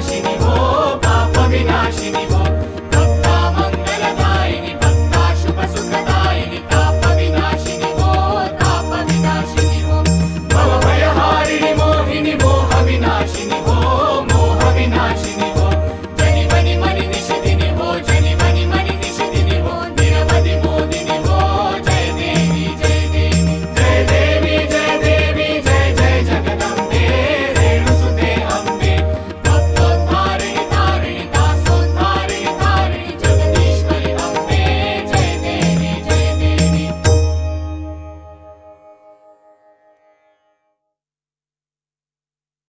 Imagine